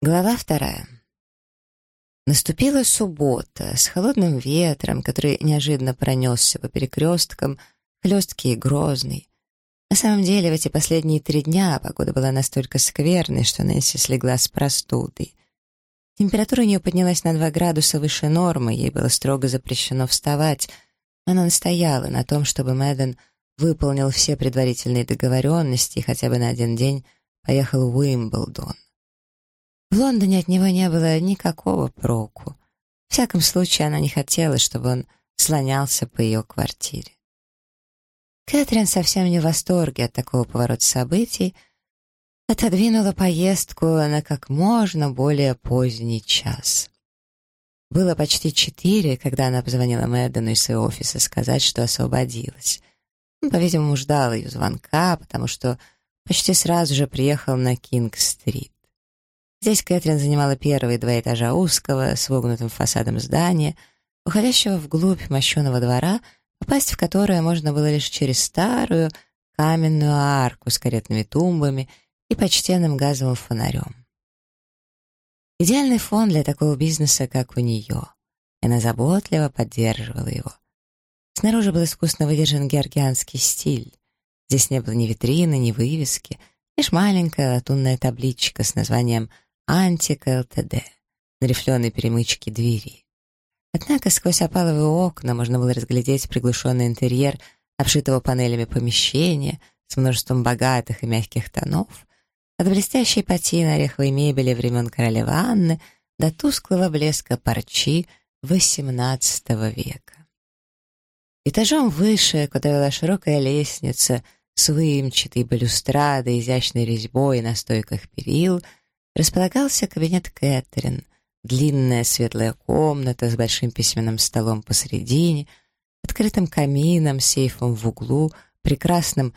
Глава вторая. Наступила суббота с холодным ветром, который неожиданно пронесся по перекресткам, хлесткий и грозный. На самом деле, в эти последние три дня погода была настолько скверной, что Нэнси слегла с простудой. Температура у нее поднялась на два градуса выше нормы, ей было строго запрещено вставать. Она настояла на том, чтобы Мэдден выполнил все предварительные договоренности и хотя бы на один день поехал в Уимблдон. В Лондоне от него не было никакого проку. В всяком случае, она не хотела, чтобы он слонялся по ее квартире. Кэтрин совсем не в восторге от такого поворота событий, отодвинула поездку на как можно более поздний час. Было почти четыре, когда она позвонила Мэддену из своего офиса сказать, что освободилась. Он, по-видимому, ждал ее звонка, потому что почти сразу же приехал на Кинг-стрит. Здесь Кэтрин занимала первые два этажа узкого, с вогнутым фасадом здания, уходящего вглубь мощеного двора, попасть в которое можно было лишь через старую каменную арку с каретными тумбами и почтенным газовым фонарем. Идеальный фон для такого бизнеса, как у нее. И она заботливо поддерживала его. Снаружи был искусно выдержан георгианский стиль. Здесь не было ни витрины, ни вывески, лишь маленькая латунная табличка с названием Антика ЛТД на рифленой перемычке двери. Однако сквозь опаловые окна можно было разглядеть приглушенный интерьер, обшитого панелями помещения с множеством богатых и мягких тонов, от блестящей патины ореховой мебели времен королевы Анны до тусклого блеска парчи XVIII века. Этажом выше, куда вела широкая лестница с выемчатой балюстрадой, изящной резьбой на стойках перил — располагался кабинет Кэтрин, длинная светлая комната с большим письменным столом посередине, открытым камином, сейфом в углу, прекрасным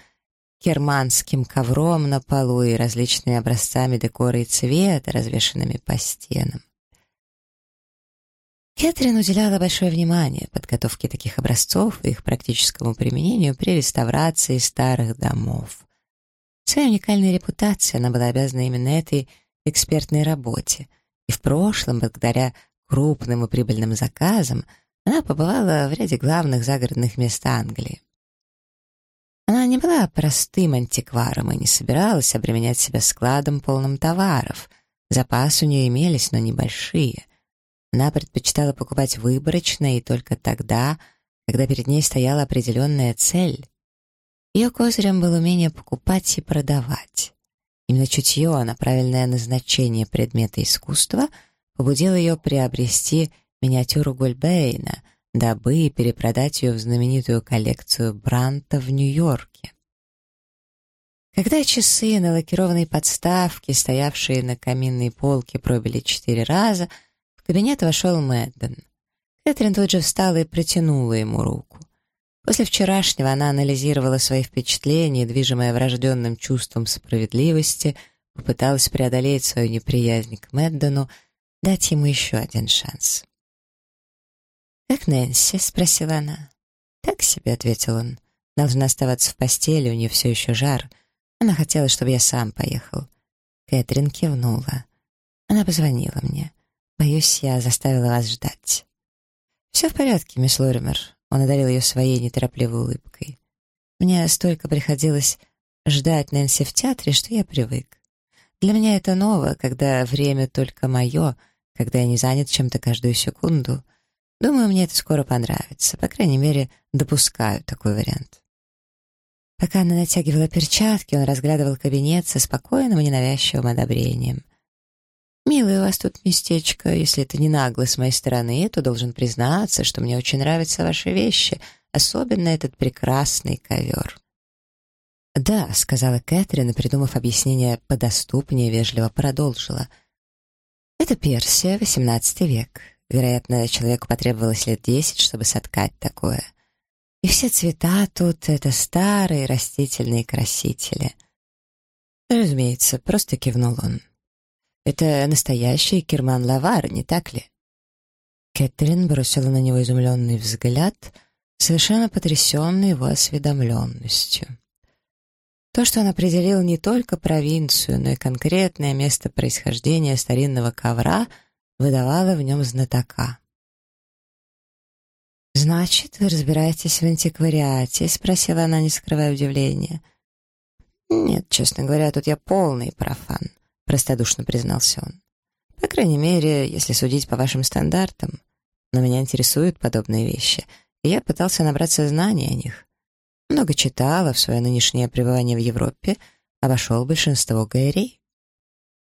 керманским ковром на полу и различными образцами декора и цвета, развешанными по стенам. Кэтрин уделяла большое внимание подготовке таких образцов и их практическому применению при реставрации старых домов. Своей уникальной репутацией она была обязана именно этой экспертной работе, и в прошлом, благодаря крупным и прибыльным заказам, она побывала в ряде главных загородных мест Англии. Она не была простым антикваром и не собиралась обременять себя складом, полным товаров. Запасы у нее имелись, но небольшие. Она предпочитала покупать выборочно и только тогда, когда перед ней стояла определенная цель. Ее козырем было умение покупать и продавать. Именно чутье на правильное назначение предмета искусства побудило ее приобрести миниатюру Гольбейна, дабы перепродать ее в знаменитую коллекцию Бранта в Нью-Йорке. Когда часы на лакированной подставке, стоявшие на каминной полке, пробили четыре раза, в кабинет вошел Мэдден. Кэтрин тут же встала и протянула ему руку. После вчерашнего она анализировала свои впечатления, движимая врожденным чувством справедливости, попыталась преодолеть свою неприязнь к Мэддену, дать ему еще один шанс. «Как Нэнси?» — спросила она. «Так себе», — ответил он. «Должна оставаться в постели, у нее все еще жар. Она хотела, чтобы я сам поехал». Кэтрин кивнула. Она позвонила мне. «Боюсь, я заставила вас ждать». «Все в порядке, мисс Лоример. Он одарил ее своей неторопливой улыбкой. Мне столько приходилось ждать Нэнси в театре, что я привык. Для меня это ново, когда время только мое, когда я не занят чем-то каждую секунду. Думаю, мне это скоро понравится. По крайней мере, допускаю такой вариант. Пока она натягивала перчатки, он разглядывал кабинет со спокойным и ненавязчивым одобрением. «Милое у вас тут местечко. Если это не нагло с моей стороны, то должен признаться, что мне очень нравятся ваши вещи, особенно этот прекрасный ковер». «Да», — сказала Кэтрин, и, придумав объяснение подоступнее, вежливо продолжила. «Это Персия, XVIII век. Вероятно, человеку потребовалось лет десять, чтобы соткать такое. И все цвета тут — это старые растительные красители». «Разумеется», — просто кивнул он. Это настоящий Керман Лавар, не так ли?» Кэтрин бросила на него изумленный взгляд, совершенно потрясенный его осведомленностью. То, что он определил не только провинцию, но и конкретное место происхождения старинного ковра, выдавало в нем знатока. «Значит, вы разбираетесь в антиквариате?» — спросила она, не скрывая удивления. «Нет, честно говоря, тут я полный профан», — простодушно признался он. «По крайней мере, если судить по вашим стандартам. Но меня интересуют подобные вещи, и я пытался набраться знаний о них. Много читала в свое нынешнее пребывание в Европе, обошел большинство гаерей.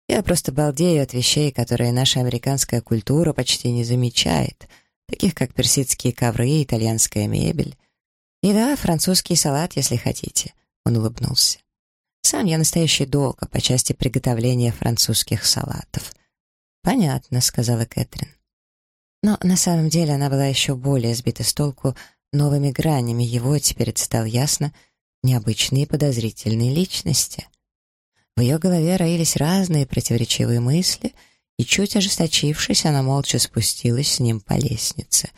Я просто балдею от вещей, которые наша американская культура почти не замечает, таких как персидские ковры, итальянская мебель. И да, французский салат, если хотите. Он улыбнулся. Сам я настоящий долго по части приготовления французских салатов. «Понятно», — сказала Кэтрин. Но на самом деле она была еще более сбита с толку новыми гранями его, теперь это стало ясно, необычные подозрительные личности. В ее голове роились разные противоречивые мысли, и, чуть ожесточившись, она молча спустилась с ним по лестнице.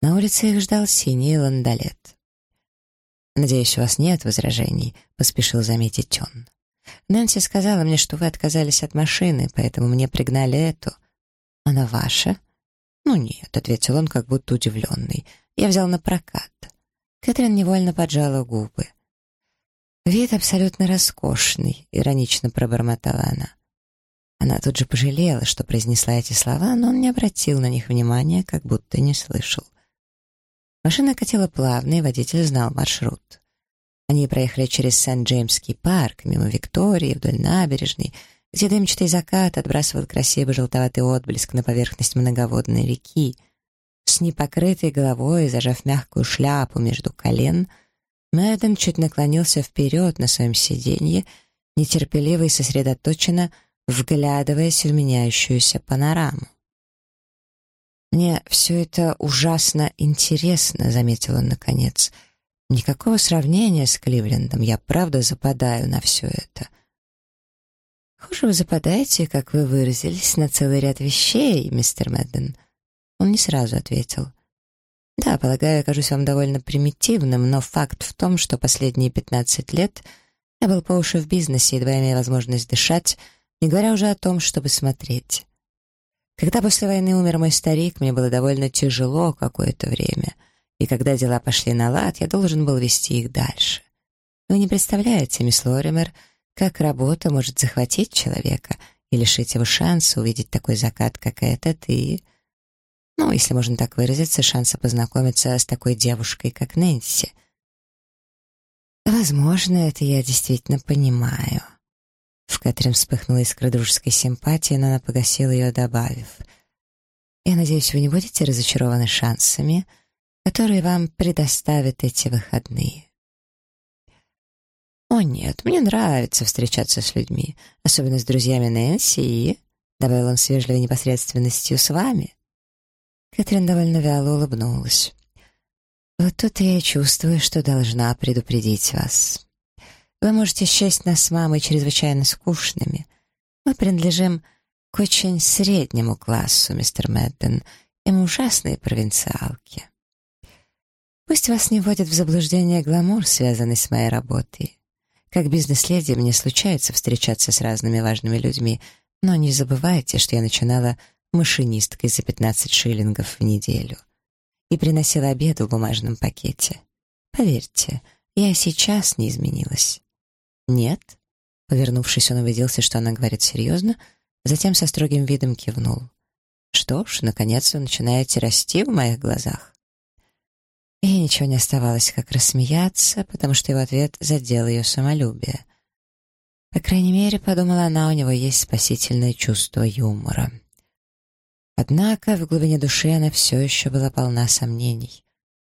На улице их ждал синий ландолет. «Надеюсь, у вас нет возражений», — поспешил заметить он. «Нэнси сказала мне, что вы отказались от машины, поэтому мне пригнали эту. Она ваша?» «Ну нет», — ответил он, как будто удивленный. «Я взял на прокат». Кэтрин невольно поджала губы. «Вид абсолютно роскошный», — иронично пробормотала она. Она тут же пожалела, что произнесла эти слова, но он не обратил на них внимания, как будто не слышал. Машина катила плавно, и водитель знал маршрут. Они проехали через Сент-Джеймский парк, мимо Виктории, вдоль набережной, где дымчатый закат отбрасывал красивый желтоватый отблеск на поверхность многоводной реки. С непокрытой головой, зажав мягкую шляпу между колен, Мэдден чуть наклонился вперед на своем сиденье, нетерпеливо и сосредоточенно вглядываясь в меняющуюся панораму. «Мне все это ужасно интересно», — заметил он наконец. «Никакого сравнения с Кливлендом. Я правда западаю на все это». «Хуже вы западаете, как вы выразились, на целый ряд вещей, мистер Мэдден». Он не сразу ответил. «Да, полагаю, я кажусь вам довольно примитивным, но факт в том, что последние пятнадцать лет я был по уши в бизнесе, едва имея возможность дышать, не говоря уже о том, чтобы смотреть». Когда после войны умер мой старик, мне было довольно тяжело какое-то время, и когда дела пошли на лад, я должен был вести их дальше. Вы не представляете, мисс Лоример, как работа может захватить человека и лишить его шанса увидеть такой закат, как этот, и... Ну, если можно так выразиться, шанса познакомиться с такой девушкой, как Нэнси. Возможно, это я действительно понимаю. В Кэтрин вспыхнула искра дружеской симпатии, но она погасила ее, добавив. «Я надеюсь, вы не будете разочарованы шансами, которые вам предоставят эти выходные». «О нет, мне нравится встречаться с людьми, особенно с друзьями Нэнси и...» — добавил он с вежливой непосредственностью с вами. Кэтрин довольно вяло улыбнулась. «Вот тут я и чувствую, что должна предупредить вас. Вы можете счесть нас с мамой чрезвычайно скучными. Мы принадлежим к очень среднему классу, мистер Мэдден, и мы ужасные провинциалки. Пусть вас не вводит в заблуждение гламур, связанный с моей работой. Как бизнес-леди мне случается встречаться с разными важными людьми, но не забывайте, что я начинала машинисткой за 15 шиллингов в неделю и приносила обед в бумажном пакете. Поверьте, я сейчас не изменилась. «Нет». Повернувшись, он убедился, что она говорит серьезно, затем со строгим видом кивнул. «Что ж, наконец вы начинаете расти в моих глазах». Ей ничего не оставалось, как рассмеяться, потому что его ответ задел ее самолюбие. По крайней мере, подумала она, у него есть спасительное чувство юмора. Однако в глубине души она все еще была полна сомнений.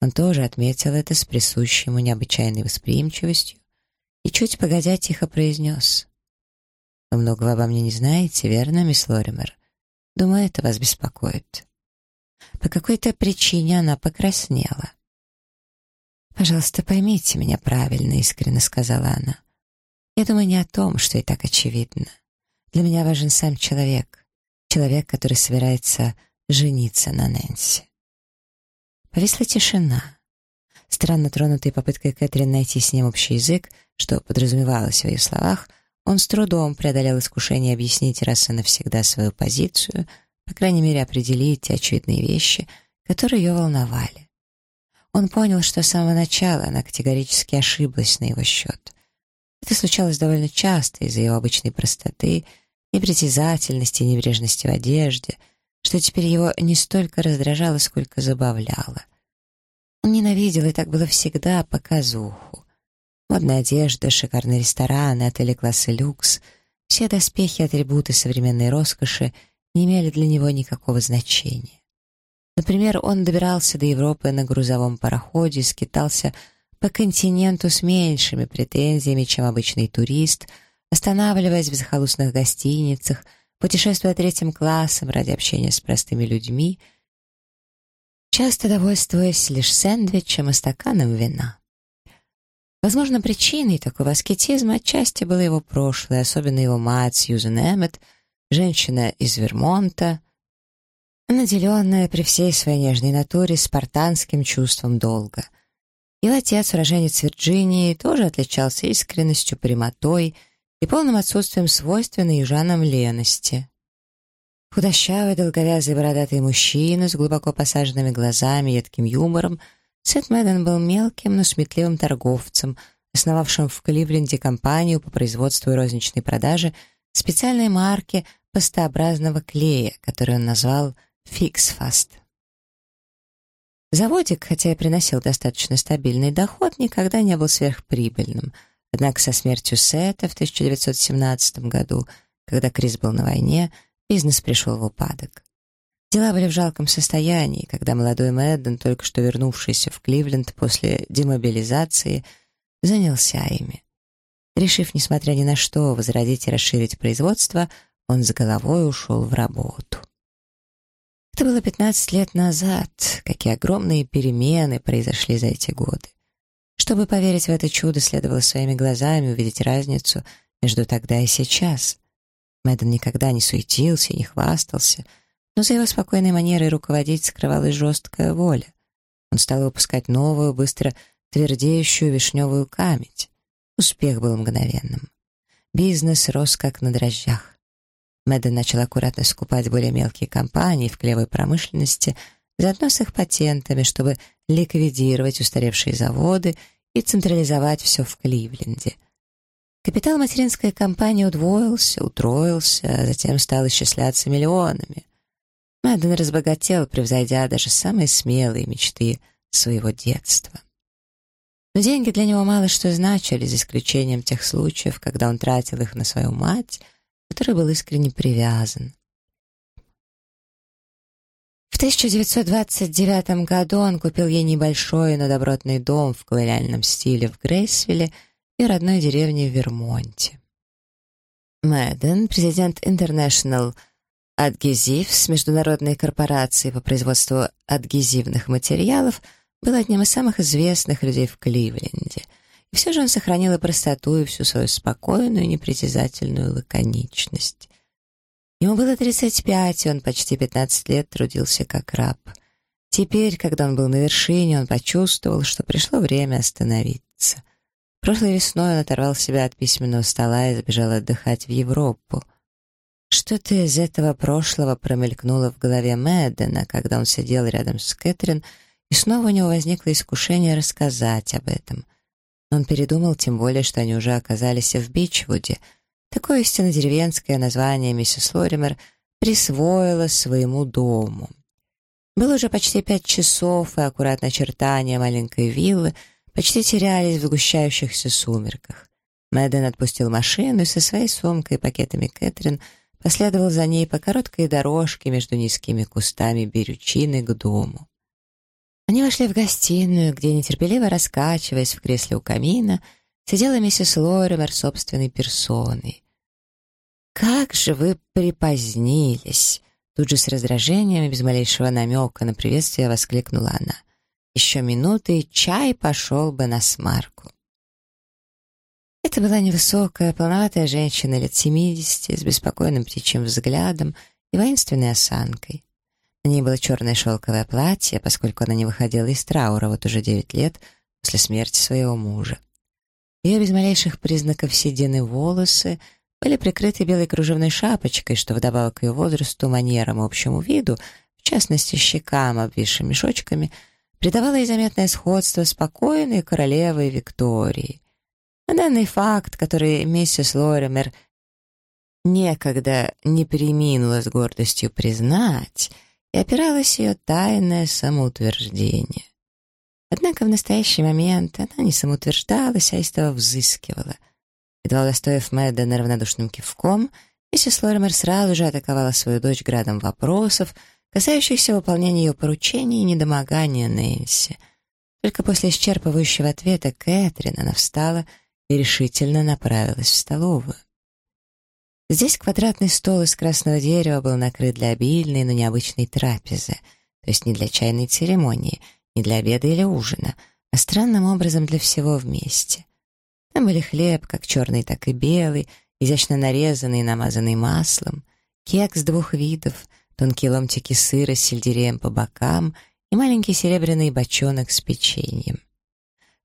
Он тоже отметил это с присущей ему необычайной восприимчивостью и чуть погодя тихо произнес. «Вы многого обо мне не знаете, верно, мисс Лоример? Думаю, это вас беспокоит». По какой-то причине она покраснела. «Пожалуйста, поймите меня правильно», — искренне сказала она. «Я думаю не о том, что и так очевидно. Для меня важен сам человек, человек, который собирается жениться на Нэнси». Повисла тишина. Странно тронутый попыткой Кэтрин найти с ним общий язык, что подразумевалось в ее словах, он с трудом преодолел искушение объяснить раз и навсегда свою позицию, по крайней мере определить те очевидные вещи, которые ее волновали. Он понял, что с самого начала она категорически ошиблась на его счет. Это случалось довольно часто из-за его обычной простоты, непритязательности и небрежности в одежде, что теперь его не столько раздражало, сколько забавляло. Он ненавидел, и так было всегда, показуху. Модная одежда, шикарные рестораны, отели класса люкс — все доспехи, атрибуты современной роскоши не имели для него никакого значения. Например, он добирался до Европы на грузовом пароходе скитался по континенту с меньшими претензиями, чем обычный турист, останавливаясь в захолустных гостиницах, путешествуя третьим классом ради общения с простыми людьми, часто довольствуясь лишь сэндвичем и стаканом вина. Возможно, причиной такого аскетизма отчасти было его прошлое, особенно его мать Сьюзен Эммет, женщина из Вермонта, наделенная при всей своей нежной натуре спартанским чувством долга. Его отец, уроженец Вирджинии, тоже отличался искренностью, прямотой и полным отсутствием свойственной южанам лености. Худощавый, долговязый, бородатый мужчина с глубоко посаженными глазами едким юмором, Сет Мэдден был мелким, но сметливым торговцем, основавшим в Кливленде компанию по производству и розничной продаже специальной марки пастообразного клея, которую он назвал «Фиксфаст». Заводик, хотя и приносил достаточно стабильный доход, никогда не был сверхприбыльным. Однако со смертью Сета в 1917 году, когда Крис был на войне, Бизнес пришел в упадок. Дела были в жалком состоянии, когда молодой Мэдден, только что вернувшийся в Кливленд после демобилизации, занялся ими. Решив, несмотря ни на что, возродить и расширить производство, он с головой ушел в работу. Это было 15 лет назад. Какие огромные перемены произошли за эти годы. Чтобы поверить в это чудо, следовало своими глазами увидеть разницу между тогда и сейчас. Мэдден никогда не суетился не хвастался, но за его спокойной манерой руководить скрывалась жесткая воля. Он стал выпускать новую, быстро твердеющую вишневую камедь. Успех был мгновенным. Бизнес рос как на дрожжах. Мэдден начал аккуратно скупать более мелкие компании в клевой промышленности, заодно с их патентами, чтобы ликвидировать устаревшие заводы и централизовать все в Кливленде — Капитал материнской компании удвоился, утроился, а затем стал исчисляться миллионами. Мэдден разбогател, превзойдя даже самые смелые мечты своего детства. Но деньги для него мало что значили, за исключением тех случаев, когда он тратил их на свою мать, которой был искренне привязан. В 1929 году он купил ей небольшой, но добротный дом в колониальном стиле в Грейсвилле — и родной деревне в Вермонте. Мэдден, президент International Adhesives, международной корпорации по производству адгезивных материалов, был одним из самых известных людей в Кливленде. И все же он сохранил и простоту, и всю свою спокойную, непритязательную лаконичность. Ему было 35, и он почти 15 лет трудился как раб. Теперь, когда он был на вершине, он почувствовал, что пришло время остановиться. Прошлой весной он оторвал себя от письменного стола и забежал отдыхать в Европу. Что-то из этого прошлого промелькнуло в голове Мэддена, когда он сидел рядом с Кэтрин, и снова у него возникло искушение рассказать об этом. Он передумал, тем более, что они уже оказались в Бичвуде. Такое истинно деревенское название миссис Лоример присвоила своему дому. Было уже почти пять часов, и аккуратно очертания маленькой виллы — почти терялись в сгущающихся сумерках. Мэдден отпустил машину и со своей сумкой и пакетами Кэтрин последовал за ней по короткой дорожке между низкими кустами берючины к дому. Они вошли в гостиную, где, нетерпеливо раскачиваясь в кресле у камина, сидела миссис Лоример собственной персоной. «Как же вы припозднились!» Тут же с раздражением и без малейшего намека на приветствие воскликнула она — еще минуты, и чай пошел бы на смарку. Это была невысокая, полноватая женщина лет семидесяти, с беспокойным птичьим взглядом и воинственной осанкой. На ней было черное шелковое платье, поскольку она не выходила из траура вот уже девять лет после смерти своего мужа. Ее без малейших признаков седины волосы были прикрыты белой кружевной шапочкой, что вдобавок к ее возрасту, манерам и общему виду, в частности щекам, обвисшим мешочками, придавало ей заметное сходство спокойной королевой Виктории. А данный факт, который миссис Лоример некогда не переминула с гордостью признать, и опиралось ее тайное самоутверждение. Однако в настоящий момент она не самоутверждалась, а истово взыскивала. Едва удостоив Мэддена равнодушным кивком, миссис Лоример сразу же атаковала свою дочь градом вопросов, касающихся выполнения ее поручений и недомогания Нэнси. Только после исчерпывающего ответа Кэтрин она встала и решительно направилась в столовую. Здесь квадратный стол из красного дерева был накрыт для обильной, но необычной трапезы, то есть не для чайной церемонии, не для обеда или ужина, а странным образом для всего вместе. Там были хлеб, как черный, так и белый, изящно нарезанный и намазанный маслом, кекс двух видов, тонкие ломтики сыра с сельдереем по бокам и маленький серебряный бочонок с печеньем.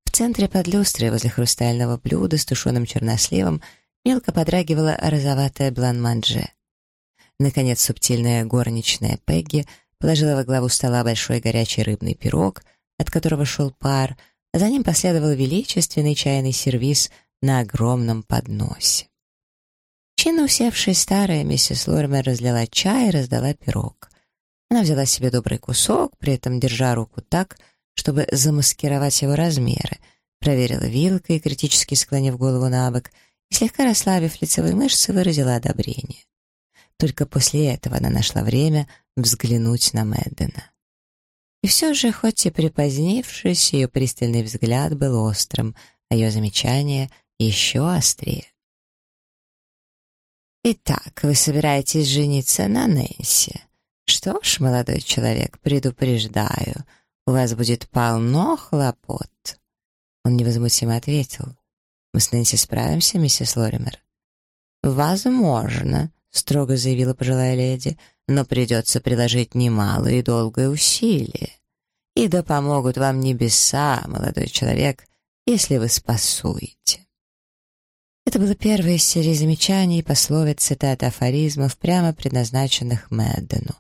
В центре под люстрой возле хрустального блюда с тушеным черносливом мелко подрагивала розоватая блан-манже. Наконец субтильная горничная Пегги положила во главу стола большой горячий рыбный пирог, от которого шел пар, а за ним последовал величественный чайный сервиз на огромном подносе. Чинно усевшая старая миссис Лоример разлила чай и раздала пирог. Она взяла себе добрый кусок, при этом держа руку так, чтобы замаскировать его размеры, проверила вилкой, критически склонив голову на бок, и, слегка расслабив лицевые мышцы, выразила одобрение. Только после этого она нашла время взглянуть на Мэддена. И все же, хоть и припозднившись, ее пристальный взгляд был острым, а ее замечание еще острее. «Итак, вы собираетесь жениться на Нэнси? Что ж, молодой человек, предупреждаю, у вас будет полно хлопот». Он невозмутимо ответил. «Мы с Нэнси справимся, миссис Лоример?» «Возможно», — строго заявила пожилая леди, «но придется приложить немалое и долгое усилие. И да помогут вам небеса, молодой человек, если вы спасуете». Это было первое из серии замечаний, пословиц, цитат афоризмов, прямо предназначенных Мэддену.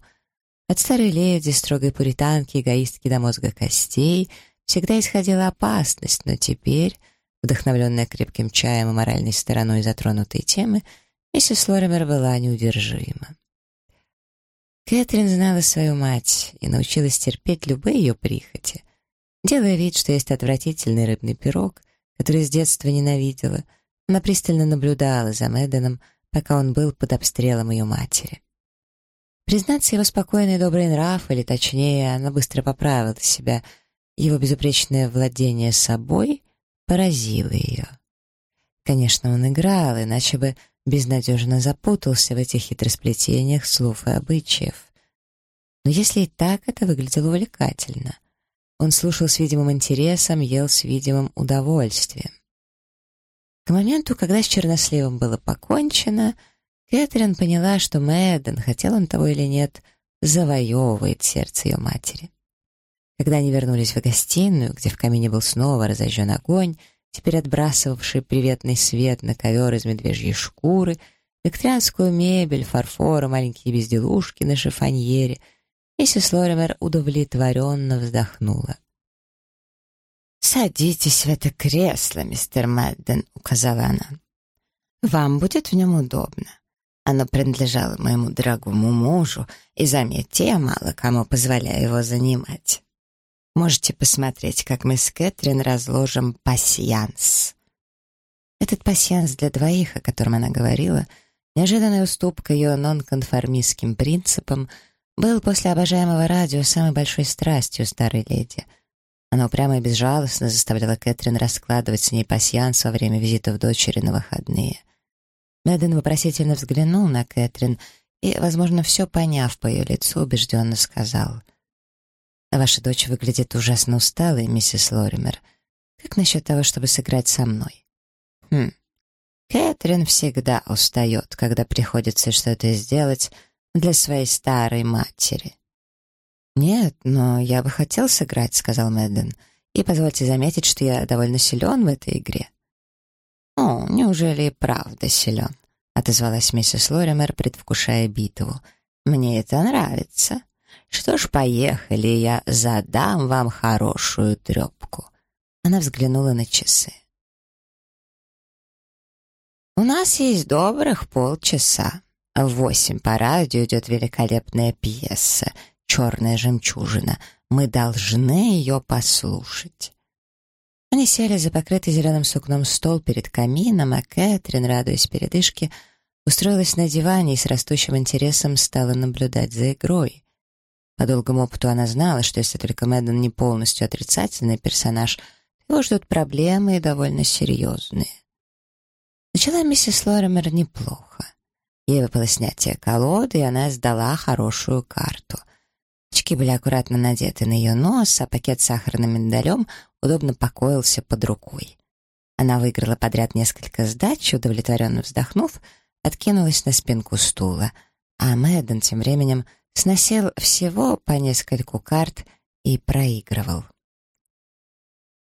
От старой леди, строгой пуританки, эгоистки до мозга костей — всегда исходила опасность, но теперь, вдохновленная крепким чаем и моральной стороной затронутой темы, миссис Лоример была неудержима. Кэтрин знала свою мать и научилась терпеть любые ее прихоти. Делая вид, что есть отвратительный рыбный пирог, который с детства ненавидела, она пристально наблюдала за Мэдденом, пока он был под обстрелом ее матери. Признаться, его спокойный и добрый нрав, или точнее, она быстро поправила себя — его безупречное владение собой поразило ее. Конечно, он играл, иначе бы безнадежно запутался в этих хитросплетениях слов и обычаев. Но если и так, это выглядело увлекательно. Он слушал с видимым интересом, ел с видимым удовольствием. К моменту, когда с черносливом было покончено, Кэтрин поняла, что Мэдден, хотел он того или нет, завоевывает сердце ее матери. Когда они вернулись в гостиную, где в камине был снова разожжен огонь, теперь отбрасывавший приветный свет на ковер из медвежьей шкуры, викторианскую мебель, фарфор, маленькие безделушки на шифоньере, миссис Лоример удовлетворенно вздохнула. «Садитесь в это кресло, мистер Мэдден», — указала она. «Вам будет в нем удобно. Оно принадлежало моему дорогому мужу, и, заметьте, я мало кому позволяю его занимать». Можете посмотреть, как мы с Кэтрин разложим пасьянс. Этот пасьянс для двоих, о котором она говорила, неожиданная уступка ее нонконформистским принципам, был после обожаемого радио самой большой страстью старой леди. Она упрямо и безжалостно заставляла Кэтрин раскладывать с ней пасьянс во время визитов дочери на выходные. Мэдден вопросительно взглянул на Кэтрин и, возможно, все поняв по ее лицу, убежденно сказал — Ваша дочь выглядит ужасно усталой, миссис Лоример. Как насчет того, чтобы сыграть со мной? Хм. Кэтрин всегда устает, когда приходится что-то сделать для своей старой матери. «Нет, но я бы хотел сыграть», — сказал Мэдден. «И позвольте заметить, что я довольно силен в этой игре». «О, неужели и правда силен?» — отозвалась миссис Лоример, предвкушая битву. «Мне это нравится. Что ж, поехали, я задам вам хорошую трепку». Она взглянула на часы. «У нас есть добрых полчаса. В восемь по радио идет великолепная пьеса «Черная жемчужина». Мы должны ее послушать». Они сели за покрытый зеленым сукном стол перед камином, а Кэтрин, радуясь передышке, устроилась на диване и с растущим интересом стала наблюдать за игрой. По долгому опыту она знала, что если только Мэдден не полностью отрицательный персонаж, его ждут проблемы и довольно серьезные. Начала миссис Лоример неплохо. Ей выпало снятие колоды, и она сдала хорошую карту. Очки были аккуратно надеты на ее нос, а пакет с сахарным миндалем удобно покоился под рукой. Она выиграла подряд несколько сдач, удовлетворенно вздохнув, откинулась на спинку стула, а Мэдден тем временем сносил всего по нескольку карт и проигрывал.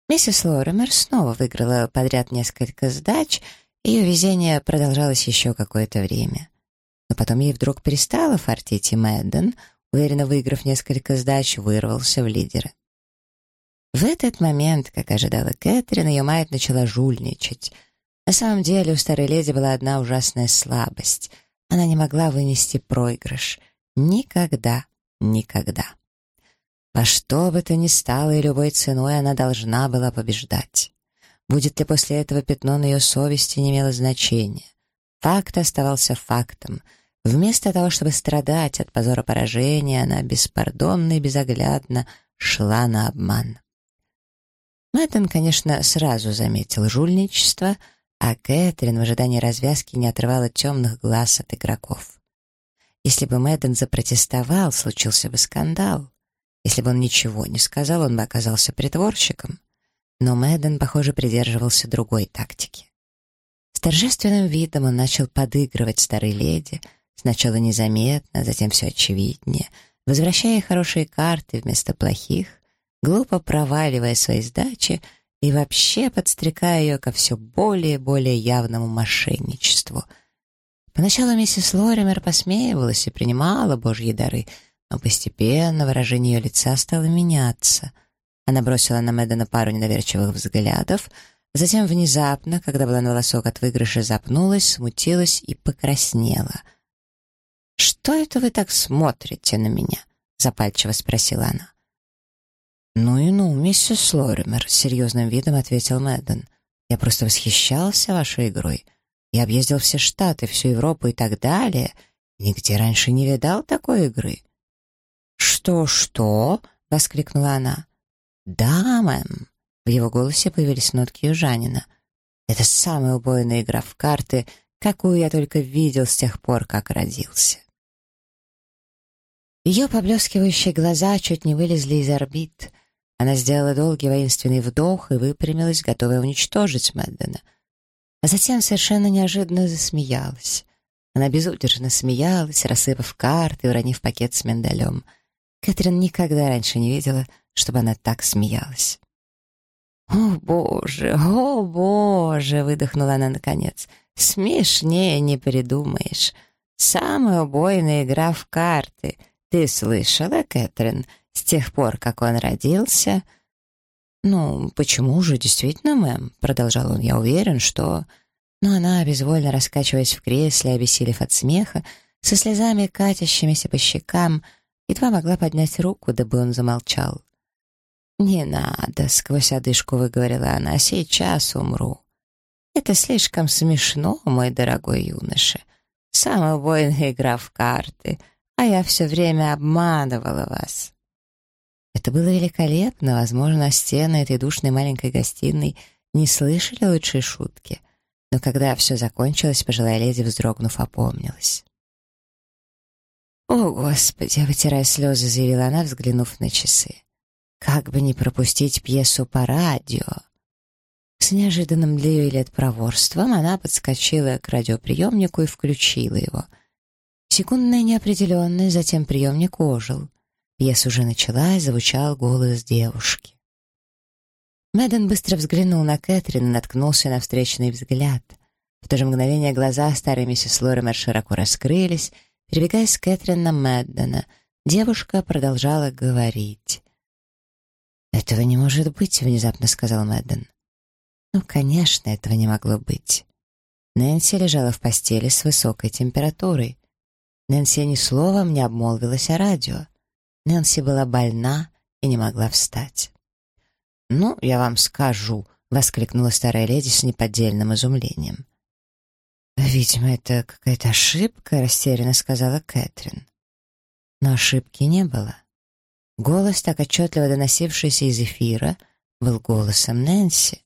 Миссис Лоремер снова выиграла подряд несколько сдач, ее везение продолжалось еще какое-то время. Но потом ей вдруг перестало фартить, и Мэдден, уверенно выиграв несколько сдач, вырвался в лидеры. В этот момент, как ожидала Кэтрин, ее мать начала жульничать. На самом деле у старой леди была одна ужасная слабость. Она не могла вынести проигрыш. Никогда, никогда. Во что бы то ни стало и любой ценой она должна была побеждать. Будет ли после этого пятно на ее совести, не имело значения. Факт оставался фактом. Вместо того, чтобы страдать от позора поражения, она беспардонно и безоглядно шла на обман. Мэттон, конечно, сразу заметил жульничество, а Кэтрин в ожидании развязки не отрывала темных глаз от игроков. Если бы Мэдден запротестовал, случился бы скандал. Если бы он ничего не сказал, он бы оказался притворщиком. Но Мэдден, похоже, придерживался другой тактики. С торжественным видом он начал подыгрывать старой леди, сначала незаметно, затем все очевиднее, возвращая хорошие карты вместо плохих, глупо проваливая свои сдачи и вообще подстрекая ее ко все более и более явному мошенничеству. Поначалу миссис Лоример посмеивалась и принимала божьи дары, но постепенно выражение ее лица стало меняться. Она бросила на Мэддена пару недоверчивых взглядов, затем внезапно, когда была на волосок от выигрыша, запнулась, смутилась и покраснела. «Что это вы так смотрите на меня?» — запальчиво спросила она. «Ну и ну, миссис Лоример», — серьезным видом ответил Мэдден. «Я просто восхищался вашей игрой. Я объездил все Штаты, всю Европу и так далее. Нигде раньше не видал такой игры». «Что-что?» — воскликнула она. «Да, мэм». В его голосе появились нотки южанина. «Это самая убойная игра в карты, какую я только видел с тех пор, как родился». Ее поблескивающие глаза чуть не вылезли из орбит. Она сделала долгий воинственный вдох и выпрямилась, готовая уничтожить Мэддена. А затем совершенно неожиданно засмеялась. Она безудержно смеялась, рассыпав карты и уронив пакет с миндалем. Кэтрин никогда раньше не видела, чтобы она так смеялась. «О, боже, о, боже!» — выдохнула она наконец. «Смешнее не придумаешь. Самая убойная игра в карты. Ты слышала, Кэтрин? С тех пор, как он родился... «Ну, почему же, действительно, мэм?» — продолжал он. «Я уверен, что...» Но она, безвольно раскачиваясь в кресле, обессилев от смеха, со слезами, катящимися по щекам, едва могла поднять руку, дабы он замолчал. «Не надо», — сквозь одышку выговорила она, — «сейчас умру». «Это слишком смешно, мой дорогой юноша. Самая убойная игра в карты, а я все время обманывала вас». Это было великолепно, возможно, стены этой душной маленькой гостиной не слышали лучшей шутки. Но когда все закончилось, пожилая леди, вздрогнув, опомнилась. «О, Господи!» — вытирая слезы, заявила она, взглянув на часы. «Как бы не пропустить пьесу по радио!» С неожиданным для ее лет проворством она подскочила к радиоприемнику и включила его. Секундная неопределенность, затем приемник ожил. Пьеса уже началась, звучал голос девушки. Мэдден быстро взглянул на Кэтрин и наткнулся на встречный взгляд. В то же мгновение глаза старой миссис Лоример широко раскрылись, перебегая с Кэтрин на Мэддена. Девушка продолжала говорить. «Этого не может быть», — внезапно сказал Мэдден. «Ну, конечно, этого не могло быть». Нэнси лежала в постели с высокой температурой. Нэнси ни словом не обмолвилась о радио. Нэнси была больна и не могла встать. «Ну, я вам скажу», — воскликнула старая леди с неподдельным изумлением. «Видимо, это какая-то ошибка», — растерянно сказала Кэтрин. Но ошибки не было. Голос, так отчетливо доносившийся из эфира, был голосом Нэнси.